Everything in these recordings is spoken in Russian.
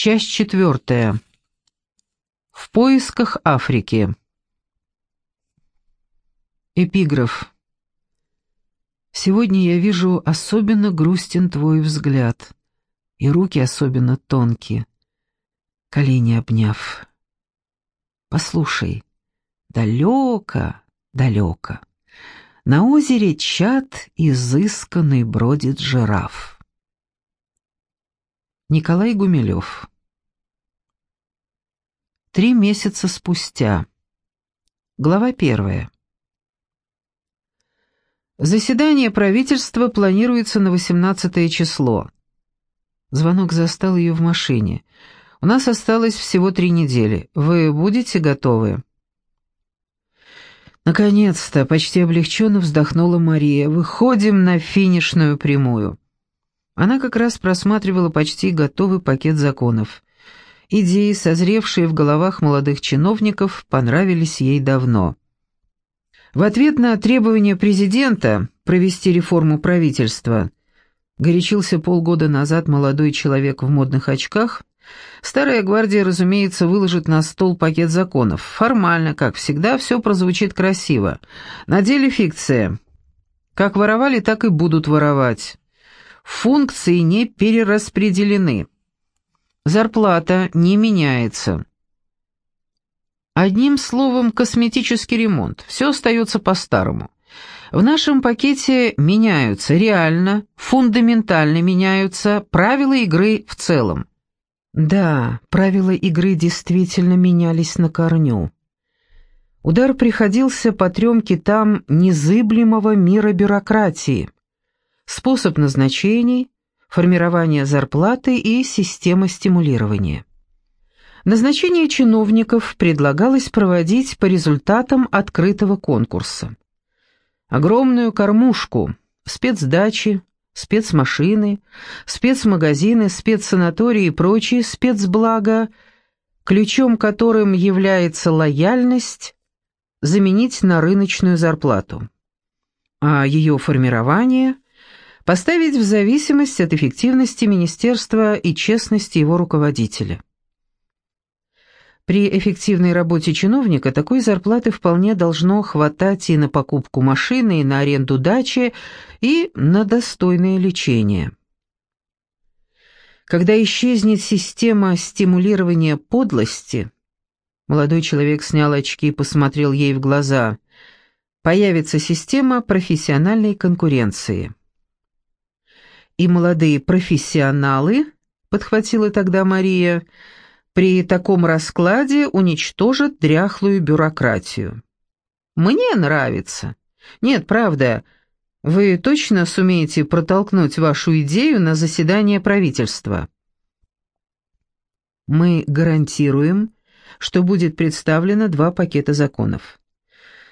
Часть четвертая. В поисках Африки. Эпиграф. Сегодня я вижу особенно грустен твой взгляд, и руки особенно тонкие, колени обняв. Послушай, далеко, далеко, на озере чат изысканный бродит жираф. Николай Гумилев Три месяца спустя. Глава первая. Заседание правительства планируется на 18 число. Звонок застал ее в машине. У нас осталось всего три недели. Вы будете готовы? Наконец-то, почти облегченно вздохнула Мария. Выходим на финишную прямую. Она как раз просматривала почти готовый пакет законов. Идеи, созревшие в головах молодых чиновников, понравились ей давно. В ответ на требование президента провести реформу правительства, горячился полгода назад молодой человек в модных очках, Старая гвардия, разумеется, выложит на стол пакет законов. Формально, как всегда, все прозвучит красиво. На деле фикция. Как воровали, так и будут воровать. Функции не перераспределены. Зарплата не меняется. Одним словом, косметический ремонт. Все остается по-старому. В нашем пакете меняются реально, фундаментально меняются правила игры в целом. Да, правила игры действительно менялись на корню. Удар приходился по трем китам незыблемого мира бюрократии. Способ назначений, формирование зарплаты и система стимулирования. Назначение чиновников предлагалось проводить по результатам открытого конкурса. Огромную кормушку, спецдачи, спецмашины, спецмагазины, спецсанатории и прочие спецблага, ключом которым является лояльность, заменить на рыночную зарплату. А ее формирование поставить в зависимость от эффективности министерства и честности его руководителя. При эффективной работе чиновника такой зарплаты вполне должно хватать и на покупку машины, и на аренду дачи, и на достойное лечение. Когда исчезнет система стимулирования подлости, молодой человек снял очки и посмотрел ей в глаза, появится система профессиональной конкуренции. И молодые профессионалы, подхватила тогда Мария, — при таком раскладе уничтожат дряхлую бюрократию. Мне нравится. Нет, правда, вы точно сумеете протолкнуть вашу идею на заседание правительства? Мы гарантируем, что будет представлено два пакета законов.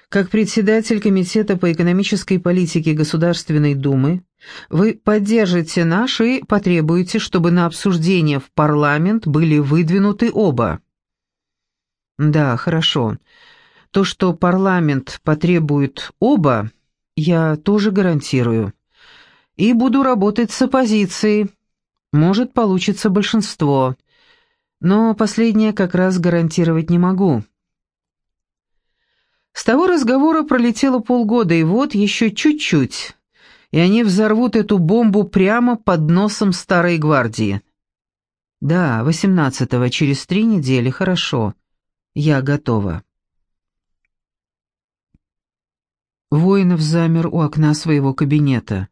Как председатель Комитета по экономической политике Государственной Думы, вы поддержите наш и потребуете, чтобы на обсуждение в парламент были выдвинуты оба. Да, хорошо. То, что парламент потребует оба, я тоже гарантирую. И буду работать с оппозицией. Может, получится большинство. Но последнее как раз гарантировать не могу. С того разговора пролетело полгода, и вот еще чуть-чуть, и они взорвут эту бомбу прямо под носом Старой Гвардии. Да, восемнадцатого, через три недели, хорошо. Я готова. Воинов замер у окна своего кабинета.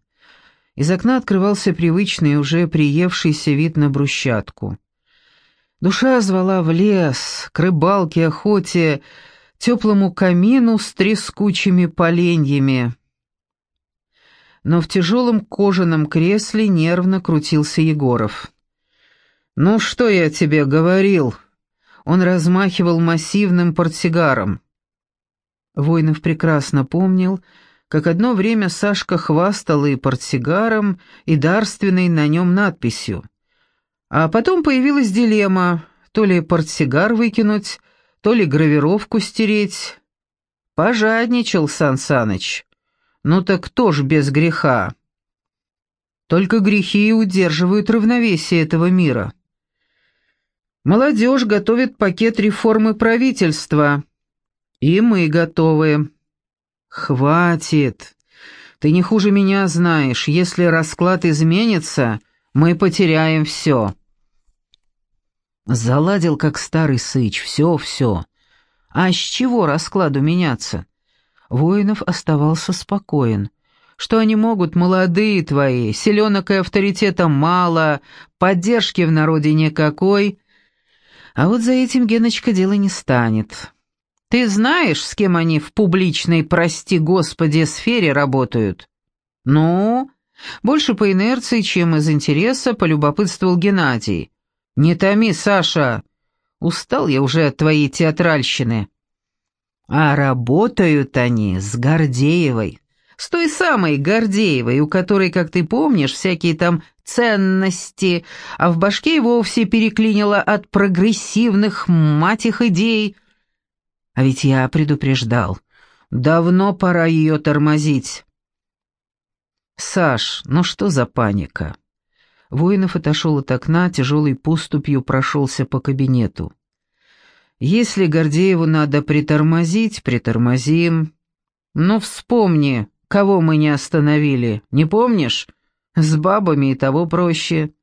Из окна открывался привычный, уже приевшийся вид на брусчатку. Душа звала в лес, к рыбалке, охоте, теплому камину с трескучими поленьями. Но в тяжелом кожаном кресле нервно крутился Егоров. «Ну что я тебе говорил?» Он размахивал массивным портсигаром. Войнов прекрасно помнил, как одно время Сашка хвастал и портсигаром, и дарственной на нем надписью. А потом появилась дилемма, то ли портсигар выкинуть, то ли гравировку стереть. Пожадничал Сан Саныч. Ну так кто ж без греха? Только грехи и удерживают равновесие этого мира. Молодежь готовит пакет реформы правительства. И мы готовы. Хватит. Ты не хуже меня знаешь, если расклад изменится, мы потеряем все. Заладил, как старый сыч, все-все. А с чего раскладу меняться? Воинов оставался спокоен. Что они могут, молодые твои, селенок и авторитета мало, поддержки в народе никакой. А вот за этим Геночка дело не станет. Ты знаешь, с кем они в публичной, прости господи, сфере работают? Ну, больше по инерции, чем из интереса, полюбопытствовал Геннадий. Не томи, Саша. Устал я уже от твоей театральщины. А работают они с Гордеевой. С той самой Гордеевой, у которой, как ты помнишь, всякие там ценности, а в башке вовсе переклинило от прогрессивных, мать их, идей. А ведь я предупреждал. Давно пора ее тормозить. «Саш, ну что за паника?» Воинов отошел от окна, тяжелой поступью прошелся по кабинету. «Если Гордееву надо притормозить, притормозим. Но вспомни, кого мы не остановили, не помнишь? С бабами и того проще.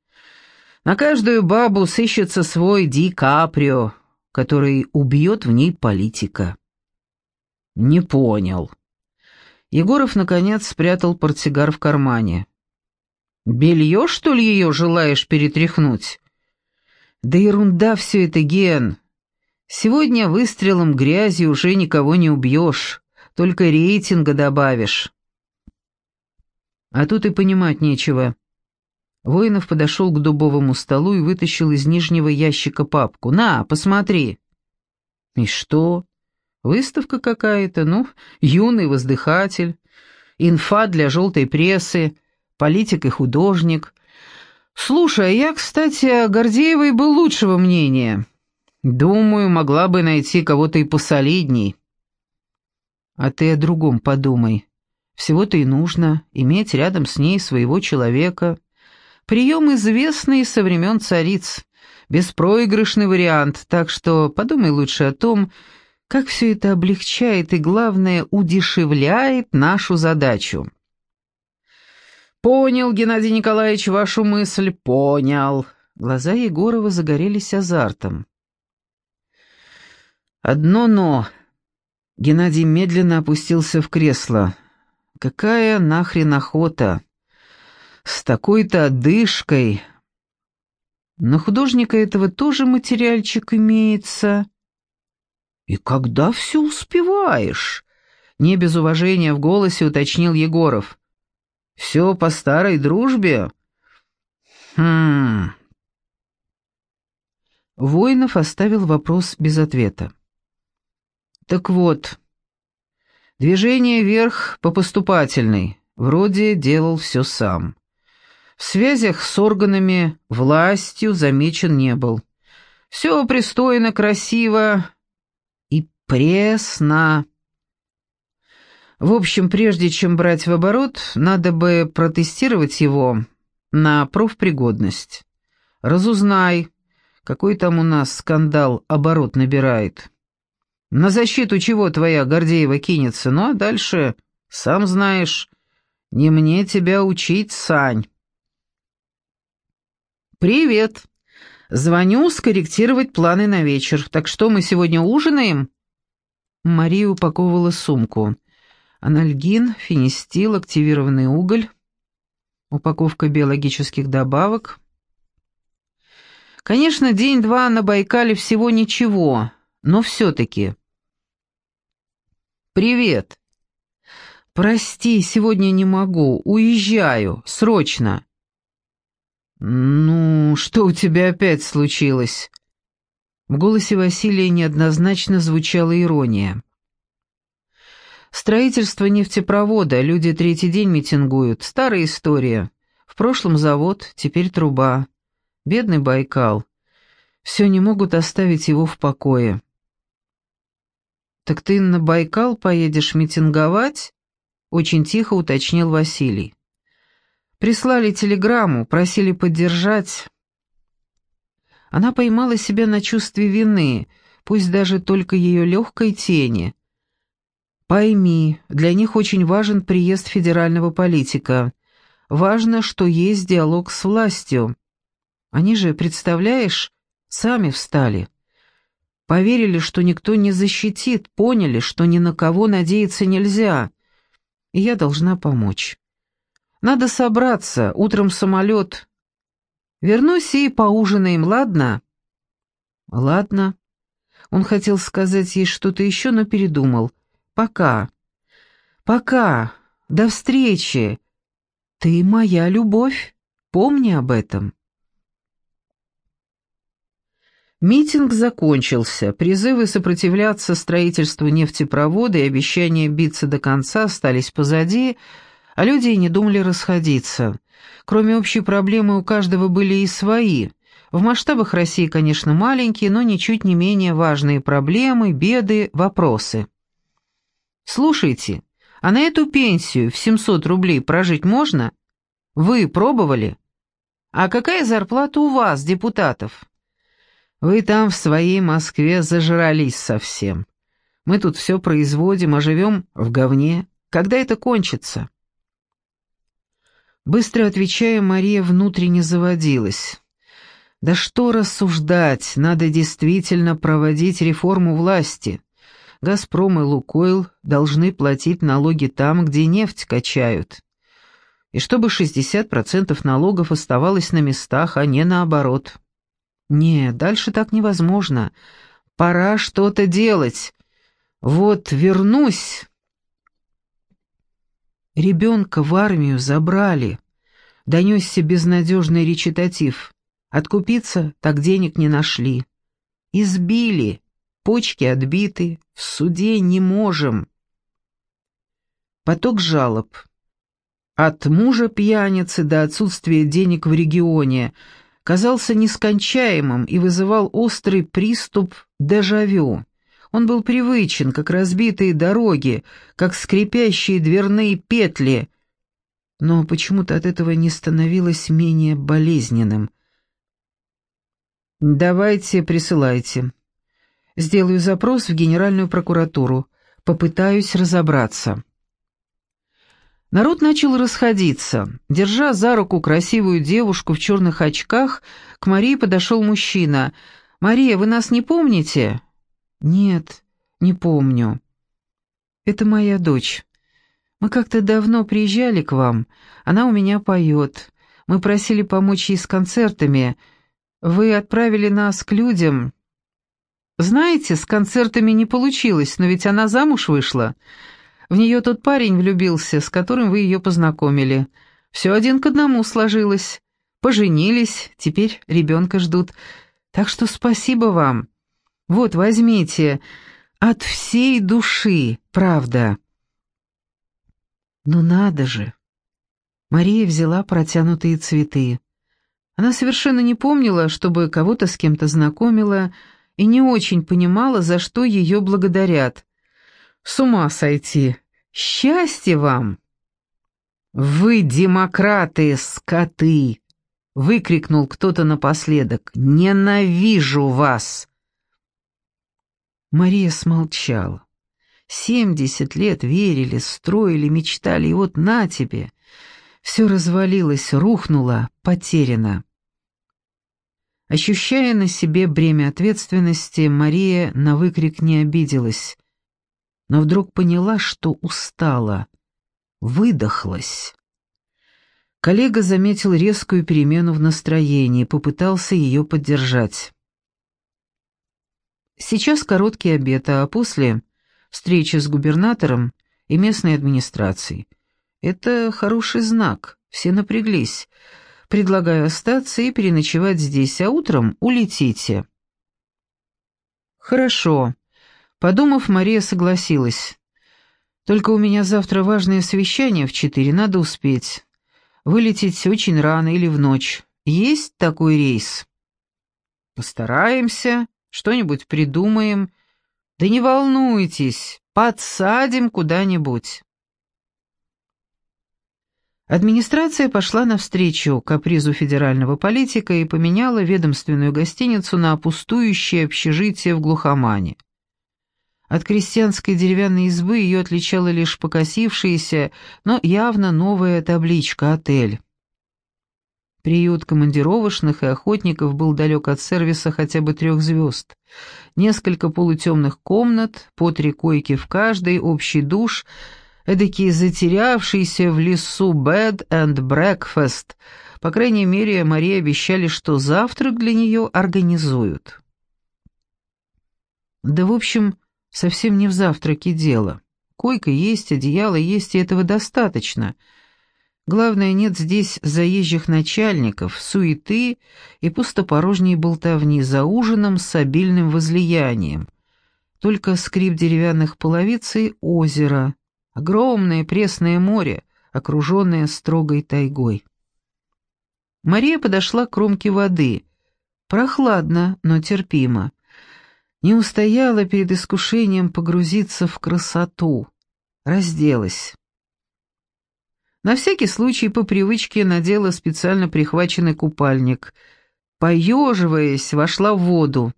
На каждую бабу сыщется свой Ди Каприо, который убьет в ней политика». «Не понял». Егоров, наконец, спрятал портсигар в кармане. Белье, что ли, ее желаешь перетряхнуть? Да ерунда все это, Ген. Сегодня выстрелом грязи уже никого не убьешь, только рейтинга добавишь. А тут и понимать нечего. Воинов подошел к дубовому столу и вытащил из нижнего ящика папку. «На, посмотри». «И что? Выставка какая-то, ну, юный воздыхатель, инфа для желтой прессы, политик и художник. Слушай, я, кстати, о Гордеевой был лучшего мнения. Думаю, могла бы найти кого-то и посолидней. А ты о другом подумай. Всего-то и нужно иметь рядом с ней своего человека. Прием известный со времен цариц. Беспроигрышный вариант, так что подумай лучше о том, как все это облегчает и, главное, удешевляет нашу задачу. «Понял, Геннадий Николаевич, вашу мысль, понял». Глаза Егорова загорелись азартом. «Одно «но». Геннадий медленно опустился в кресло. «Какая нахрен охота? С такой-то одышкой. На художника этого тоже материальчик имеется». «И когда все успеваешь?» Не без уважения в голосе уточнил Егоров. Все по старой дружбе? Хм... Воинов оставил вопрос без ответа. Так вот, движение вверх по поступательной, вроде делал все сам. В связях с органами, властью замечен не был. Все пристойно, красиво и пресно. В общем, прежде чем брать в оборот, надо бы протестировать его на профпригодность. Разузнай, какой там у нас скандал оборот набирает. На защиту чего твоя Гордеева кинется, ну а дальше, сам знаешь, не мне тебя учить, Сань. «Привет. Звоню скорректировать планы на вечер. Так что, мы сегодня ужинаем?» Мария упаковывала сумку. Анальгин, фенистил, активированный уголь, упаковка биологических добавок. Конечно, день-два на Байкале всего ничего, но все-таки. «Привет!» «Прости, сегодня не могу, уезжаю, срочно!» «Ну, что у тебя опять случилось?» В голосе Василия неоднозначно звучала ирония. Строительство нефтепровода, люди третий день митингуют. Старая история. В прошлом завод, теперь труба. Бедный Байкал. Все не могут оставить его в покое. «Так ты на Байкал поедешь митинговать?» Очень тихо уточнил Василий. Прислали телеграмму, просили поддержать. Она поймала себя на чувстве вины, пусть даже только ее легкой тени. Пойми, для них очень важен приезд федерального политика. Важно, что есть диалог с властью. Они же, представляешь, сами встали. Поверили, что никто не защитит, поняли, что ни на кого надеяться нельзя. И я должна помочь. Надо собраться, утром самолет. Вернусь и поужинаем, ладно? Ладно. Он хотел сказать ей что-то еще, но передумал. Пока. Пока. До встречи. Ты моя любовь. Помни об этом. Митинг закончился. Призывы сопротивляться строительству нефтепровода и обещания биться до конца остались позади, а люди и не думали расходиться. Кроме общей проблемы у каждого были и свои. В масштабах России, конечно, маленькие, но ничуть не менее важные проблемы, беды, вопросы. «Слушайте, а на эту пенсию в 700 рублей прожить можно? Вы пробовали? А какая зарплата у вас, депутатов?» «Вы там в своей Москве зажрались совсем. Мы тут все производим, а живем в говне. Когда это кончится?» Быстро отвечая, Мария внутренне заводилась. Да что рассуждать, надо действительно проводить реформу власти. «Газпром» и «Лукойл» должны платить налоги там, где нефть качают. И чтобы 60% налогов оставалось на местах, а не наоборот. Не, дальше так невозможно. Пора что-то делать. Вот вернусь. Ребенка в армию забрали. Донесся безнадежный речитатив. Откупиться так денег не нашли. Избили. Почки отбиты, в суде не можем. Поток жалоб. От мужа пьяницы до отсутствия денег в регионе казался нескончаемым и вызывал острый приступ дежавю. Он был привычен, как разбитые дороги, как скрипящие дверные петли, но почему-то от этого не становилось менее болезненным. «Давайте, присылайте», Сделаю запрос в Генеральную прокуратуру. Попытаюсь разобраться. Народ начал расходиться. Держа за руку красивую девушку в черных очках, к Марии подошел мужчина. «Мария, вы нас не помните?» «Нет, не помню». «Это моя дочь. Мы как-то давно приезжали к вам. Она у меня поет. Мы просили помочь ей с концертами. Вы отправили нас к людям, знаете, с концертами не получилось, но ведь она замуж вышла. В нее тот парень влюбился, с которым вы ее познакомили. Все один к одному сложилось. Поженились, теперь ребенка ждут. Так что спасибо вам. Вот, возьмите. От всей души, правда. Ну надо же. Мария взяла протянутые цветы. Она совершенно не помнила, чтобы кого-то с кем-то знакомила, и не очень понимала, за что ее благодарят. С ума сойти! Счастье вам! «Вы демократы, скоты!» — выкрикнул кто-то напоследок. «Ненавижу вас!» Мария смолчала. Семьдесят лет верили, строили, мечтали, и вот на тебе. Все развалилось, рухнуло, потеряно. Ощущая на себе бремя ответственности, Мария на выкрик не обиделась, но вдруг поняла, что устала, выдохлась. Коллега заметил резкую перемену в настроении, попытался ее поддержать. Сейчас короткий обед, а после — встреча с губернатором и местной администрацией. Это хороший знак, все напряглись — Предлагаю остаться и переночевать здесь, а утром улетите». «Хорошо». Подумав, Мария согласилась. «Только у меня завтра важное совещание в четыре, надо успеть. Вылететь очень рано или в ночь. Есть такой рейс?» «Постараемся, что-нибудь придумаем. Да не волнуйтесь, подсадим куда-нибудь». Администрация пошла навстречу капризу федерального политика и поменяла ведомственную гостиницу на пустующее общежитие в глухомане. От крестьянской деревянной избы ее отличала лишь покосившаяся, но явно новая табличка «Отель». Приют командировочных и охотников был далек от сервиса хотя бы трех звезд. Несколько полутемных комнат, по три койки в каждой, общий душ, эдакий затерявшийся в лесу bed and breakfast. По крайней мере, Марии обещали, что завтрак для нее организуют. Да, в общем, совсем не в завтраке дело. Койка есть, одеяло есть, и этого достаточно — Главное, нет здесь заезжих начальников, суеты и пустопорожней болтовни за ужином с обильным возлиянием. Только скрип деревянных половиц и озеро, огромное пресное море, окруженное строгой тайгой. Мария подошла к кромке воды. Прохладно, но терпимо. Не устояла перед искушением погрузиться в красоту. Разделась. На всякий случай по привычке надела специально прихваченный купальник. Поеживаясь, вошла в воду.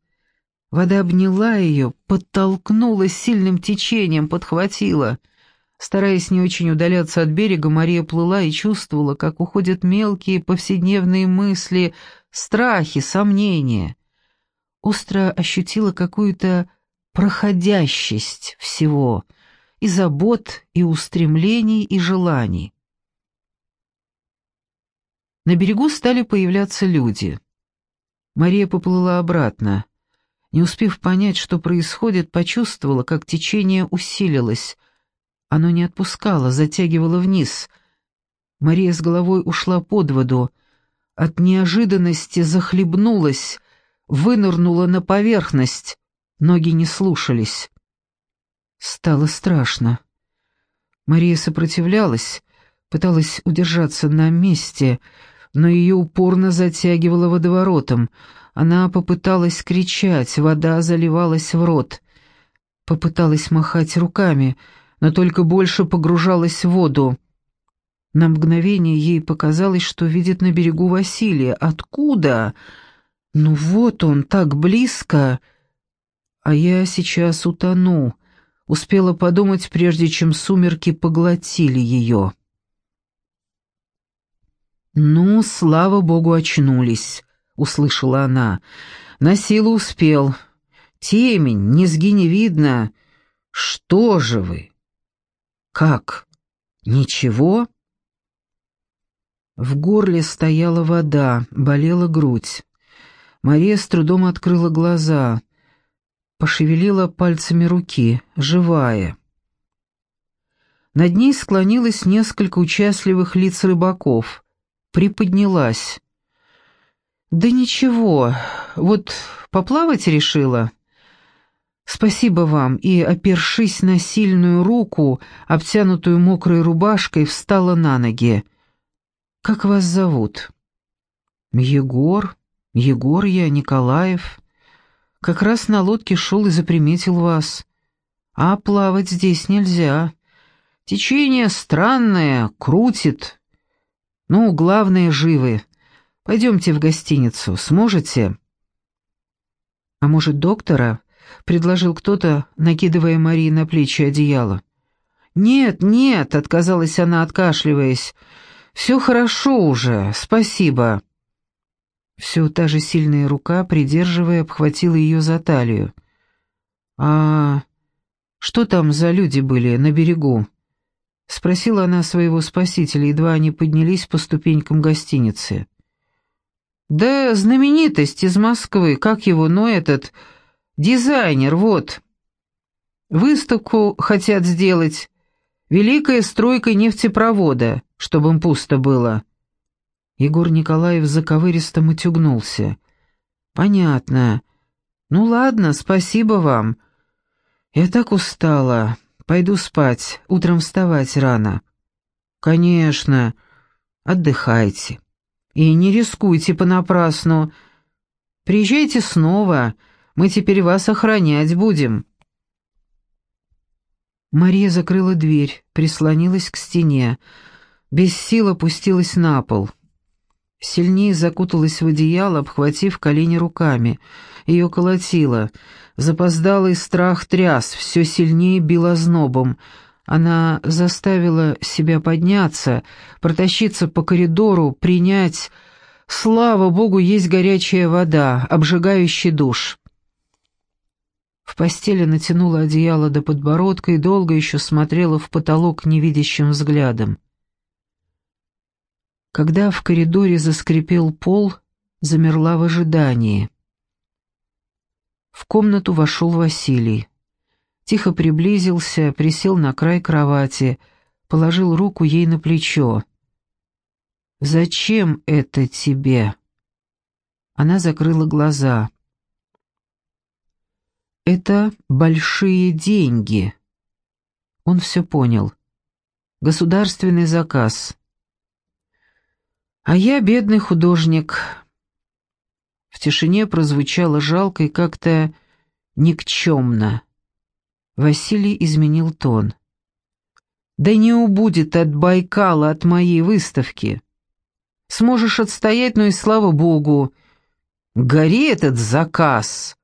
Вода обняла ее, подтолкнула сильным течением, подхватила. Стараясь не очень удаляться от берега, Мария плыла и чувствовала, как уходят мелкие повседневные мысли, страхи, сомнения. Остро ощутила какую-то проходящесть всего, и забот, и устремлений, и желаний. На берегу стали появляться люди. Мария поплыла обратно. Не успев понять, что происходит, почувствовала, как течение усилилось. Оно не отпускало, затягивало вниз. Мария с головой ушла под воду. От неожиданности захлебнулась, вынырнула на поверхность. Ноги не слушались. Стало страшно. Мария сопротивлялась, пыталась удержаться на месте, но ее упорно затягивало водоворотом. Она попыталась кричать, вода заливалась в рот. Попыталась махать руками, но только больше погружалась в воду. На мгновение ей показалось, что видит на берегу Василия. Откуда? Ну вот он, так близко. А я сейчас утону. Успела подумать, прежде чем сумерки поглотили ее. «Ну, слава богу, очнулись», — услышала она. «На силу успел. Темень, низги не видно. Что же вы?» «Как? Ничего?» В горле стояла вода, болела грудь. Мария с трудом открыла глаза, пошевелила пальцами руки, живая. Над ней склонилось несколько участливых лиц рыбаков — приподнялась. «Да ничего, вот поплавать решила». «Спасибо вам», и, опершись на сильную руку, обтянутую мокрой рубашкой, встала на ноги. «Как вас зовут?» «Егор. Егор я, Николаев. Как раз на лодке шел и заприметил вас. А плавать здесь нельзя. Течение странное, крутит, ну, главное, живы. Пойдемте в гостиницу. Сможете?» «А может, доктора?» — предложил кто-то, накидывая Марии на плечи одеяло. «Нет, нет», — отказалась она, откашливаясь. «Все хорошо уже, спасибо». Все та же сильная рука, придерживая, обхватила ее за талию. «А что там за люди были на берегу?» — спросила она своего спасителя, едва они поднялись по ступенькам гостиницы. «Да знаменитость из Москвы, как его, но этот, дизайнер, вот. Выставку хотят сделать. Великая стройка нефтепровода, чтобы им пусто было». Егор Николаев заковыристо матюгнулся. «Понятно. Ну ладно, спасибо вам. Я так устала. Пойду спать, утром вставать рано». «Конечно. Отдыхайте. И не рискуйте понапрасну. Приезжайте снова, мы теперь вас охранять будем». Мария закрыла дверь, прислонилась к стене. без сил опустилась на пол. Сильнее закуталась в одеяло, обхватив колени руками. Ее колотило. Запоздалый страх тряс, все сильнее бил ознобом. Она заставила себя подняться, протащиться по коридору, принять... Слава богу, есть горячая вода, обжигающий душ. В постели натянула одеяло до подбородка и долго еще смотрела в потолок невидящим взглядом. Когда в коридоре заскрипел пол, замерла в ожидании. В комнату вошел Василий. Тихо приблизился, присел на край кровати, положил руку ей на плечо. «Зачем это тебе?» Она закрыла глаза. «Это большие деньги». Он все понял. «Государственный заказ». А я бедный художник. В тишине прозвучало жалко и как-то никчемно. Василий изменил тон. «Да не убудет от Байкала, от моей выставки. Сможешь отстоять, но и слава богу. Гори этот заказ!»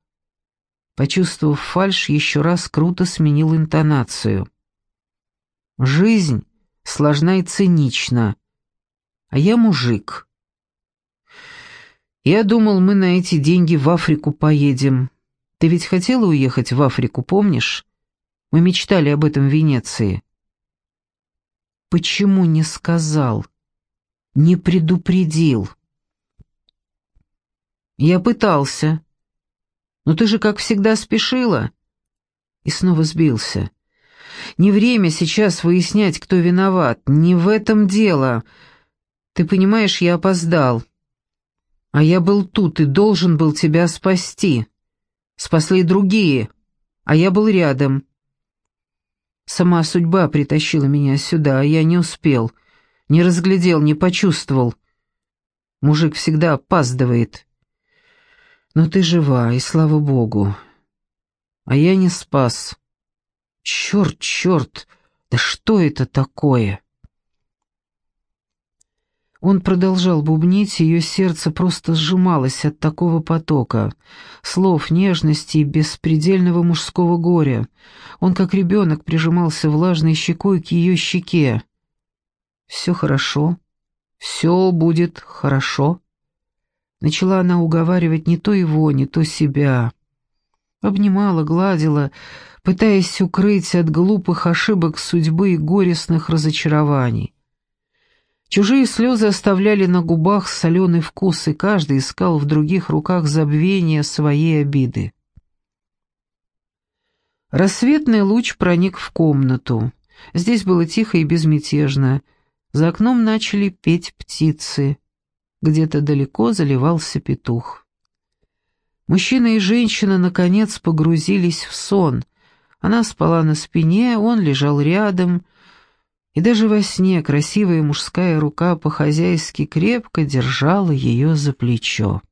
Почувствовав фальшь, еще раз круто сменил интонацию. «Жизнь сложна и цинична а я мужик. Я думал, мы на эти деньги в Африку поедем. Ты ведь хотела уехать в Африку, помнишь? Мы мечтали об этом в Венеции. Почему не сказал? Не предупредил? Я пытался. Но ты же, как всегда, спешила. И снова сбился. Не время сейчас выяснять, кто виноват. Не в этом дело. Ты понимаешь, я опоздал. А я был тут и должен был тебя спасти. Спасли другие, а я был рядом. Сама судьба притащила меня сюда, а я не успел. Не разглядел, не почувствовал. Мужик всегда опаздывает. Но ты жива, и слава богу. А я не спас. Черт, черт, да что это такое?» Он продолжал бубнить, ее сердце просто сжималось от такого потока, слов нежности и беспредельного мужского горя. Он, как ребенок, прижимался влажной щекой к ее щеке. «Все хорошо, все будет хорошо». Начала она уговаривать не то его, не то себя. Обнимала, гладила, пытаясь укрыть от глупых ошибок судьбы и горестных разочарований. Чужие слезы оставляли на губах соленый вкус, и каждый искал в других руках забвения своей обиды. Рассветный луч проник в комнату. Здесь было тихо и безмятежно. За окном начали петь птицы. Где-то далеко заливался петух. Мужчина и женщина, наконец, погрузились в сон. Она спала на спине, он лежал рядом — и даже во сне красивая мужская рука по-хозяйски крепко держала ее за плечо.